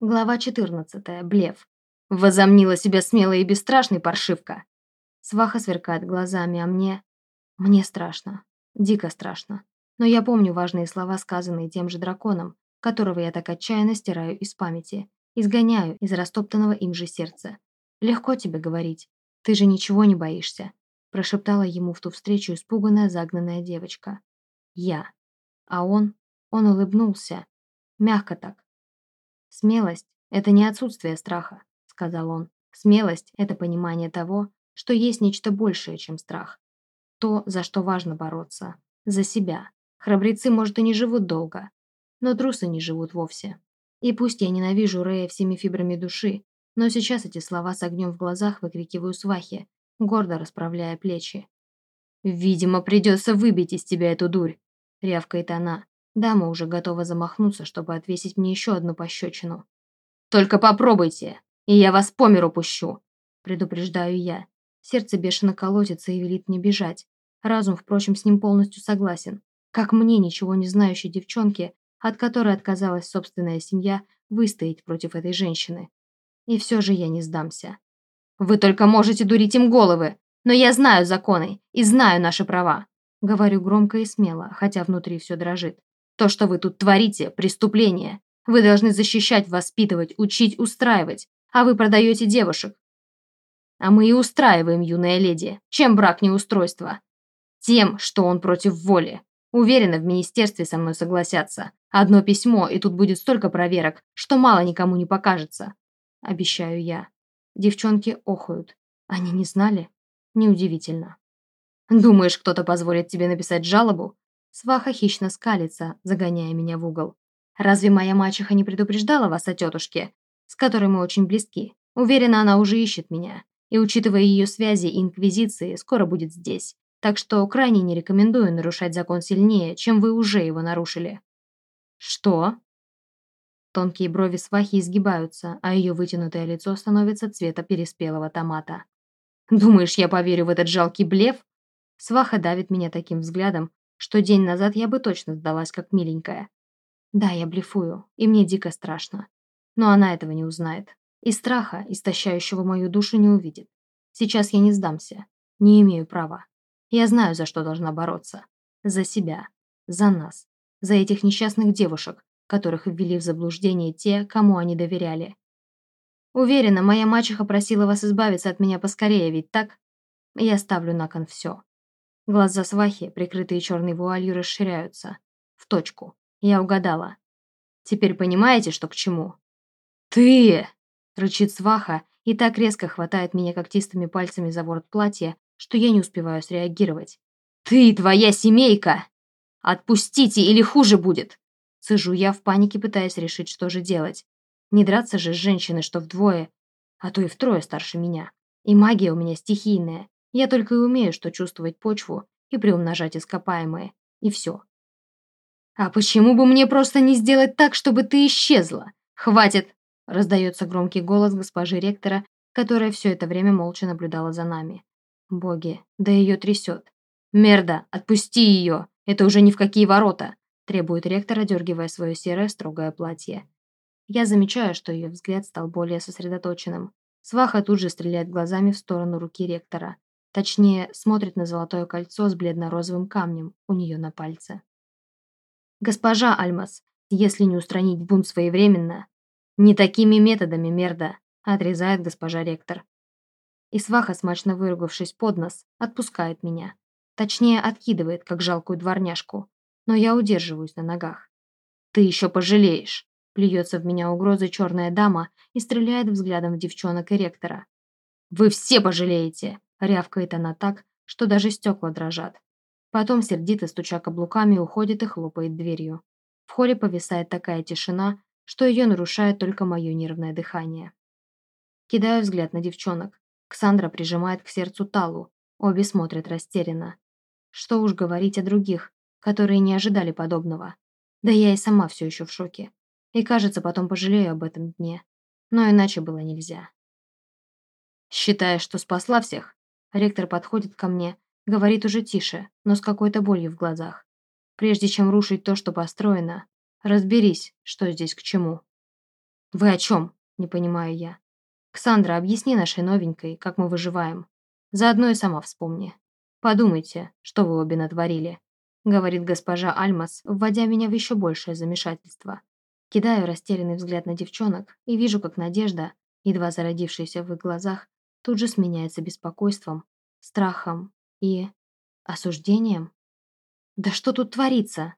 Глава 14. Блев. Возомнила себя смелой и бесстрашной паршивка. Сваха сверкает глазами, а мне... Мне страшно. Дико страшно. Но я помню важные слова, сказанные тем же драконом, которого я так отчаянно стираю из памяти, изгоняю из растоптанного им же сердца. «Легко тебе говорить. Ты же ничего не боишься», прошептала ему в ту встречу испуганная загнанная девочка. Я. А он... Он улыбнулся. Мягко так, «Смелость – это не отсутствие страха», – сказал он. «Смелость – это понимание того, что есть нечто большее, чем страх. То, за что важно бороться. За себя. Храбрецы, может, и не живут долго, но трусы не живут вовсе. И пусть я ненавижу Рея всеми фибрами души, но сейчас эти слова с огнем в глазах выкрикиваю свахи, гордо расправляя плечи. «Видимо, придется выбить из тебя эту дурь», — рявкает она, Дама уже готова замахнуться, чтобы отвесить мне еще одну пощечину. «Только попробуйте, и я вас по миру пущу!» Предупреждаю я. Сердце бешено колотится и велит мне бежать. Разум, впрочем, с ним полностью согласен. Как мне, ничего не знающей девчонке, от которой отказалась собственная семья, выстоять против этой женщины? И все же я не сдамся. «Вы только можете дурить им головы, но я знаю законы и знаю наши права!» Говорю громко и смело, хотя внутри все дрожит. То, что вы тут творите, преступление. Вы должны защищать, воспитывать, учить, устраивать. А вы продаете девушек. А мы и устраиваем, юная леди. Чем брак не устройство? Тем, что он против воли. Уверена, в министерстве со мной согласятся. Одно письмо, и тут будет столько проверок, что мало никому не покажется. Обещаю я. Девчонки охают. Они не знали? Неудивительно. Думаешь, кто-то позволит тебе написать жалобу? Сваха хищно скалится, загоняя меня в угол. «Разве моя мачеха не предупреждала вас о тетушке, с которой мы очень близки? Уверена, она уже ищет меня. И, учитывая ее связи и инквизиции, скоро будет здесь. Так что крайне не рекомендую нарушать закон сильнее, чем вы уже его нарушили». «Что?» Тонкие брови свахи изгибаются, а ее вытянутое лицо становится цвета переспелого томата. «Думаешь, я поверю в этот жалкий блеф?» Сваха давит меня таким взглядом, что день назад я бы точно сдалась как миленькая. Да, я блефую, и мне дико страшно. Но она этого не узнает. И страха, истощающего мою душу, не увидит. Сейчас я не сдамся. Не имею права. Я знаю, за что должна бороться. За себя. За нас. За этих несчастных девушек, которых ввели в заблуждение те, кому они доверяли. Уверена, моя мачеха просила вас избавиться от меня поскорее, ведь так? Я ставлю на кон все. Глаза свахи, прикрытые черной вуалью, расширяются. В точку. Я угадала. Теперь понимаете, что к чему? «Ты!» — рычит сваха и так резко хватает меня когтистыми пальцами за ворот платья, что я не успеваю среагировать. «Ты, твоя семейка! Отпустите, или хуже будет!» Сижу я в панике, пытаясь решить, что же делать. Не драться же с женщиной, что вдвое, а то и втрое старше меня. И магия у меня стихийная. Я только и умею, что чувствовать почву и приумножать ископаемые. И все. «А почему бы мне просто не сделать так, чтобы ты исчезла? Хватит!» Раздается громкий голос госпожи ректора, которая все это время молча наблюдала за нами. «Боги, да ее трясет!» «Мерда, отпусти ее! Это уже ни в какие ворота!» требует ректор, одергивая свое серое строгое платье. Я замечаю, что ее взгляд стал более сосредоточенным. Сваха тут же стреляет глазами в сторону руки ректора. Точнее, смотрит на золотое кольцо с бледно-розовым камнем у нее на пальце. «Госпожа Альмас, если не устранить бунт своевременно, не такими методами, мерда», отрезает госпожа ректор. И сваха, смачно выругавшись под нос, отпускает меня. Точнее, откидывает, как жалкую дворняжку. Но я удерживаюсь на ногах. «Ты еще пожалеешь!» Плюется в меня угрозой черная дама и стреляет взглядом в девчонок и ректора. «Вы все пожалеете!» Рявкает она так, что даже стекла дрожат. Потом, сердито стуча каблуками, уходит и хлопает дверью. В холле повисает такая тишина, что ее нарушает только мое нервное дыхание. Кидаю взгляд на девчонок. Ксандра прижимает к сердцу Талу. Обе смотрят растерянно. Что уж говорить о других, которые не ожидали подобного. Да я и сама все еще в шоке. И кажется, потом пожалею об этом дне. Но иначе было нельзя. Считаешь, что спасла всех? Ректор подходит ко мне, говорит уже тише, но с какой-то болью в глазах. Прежде чем рушить то, что построено, разберись, что здесь к чему. «Вы о чем?» – не понимаю я. «Ксандра, объясни нашей новенькой, как мы выживаем. Заодно и сама вспомни. Подумайте, что вы обе натворили», – говорит госпожа Альмас, вводя меня в еще большее замешательство. Кидаю растерянный взгляд на девчонок и вижу, как надежда, едва зародившаяся в их глазах, тут же сменяется беспокойством, страхом и осуждением. «Да что тут творится?»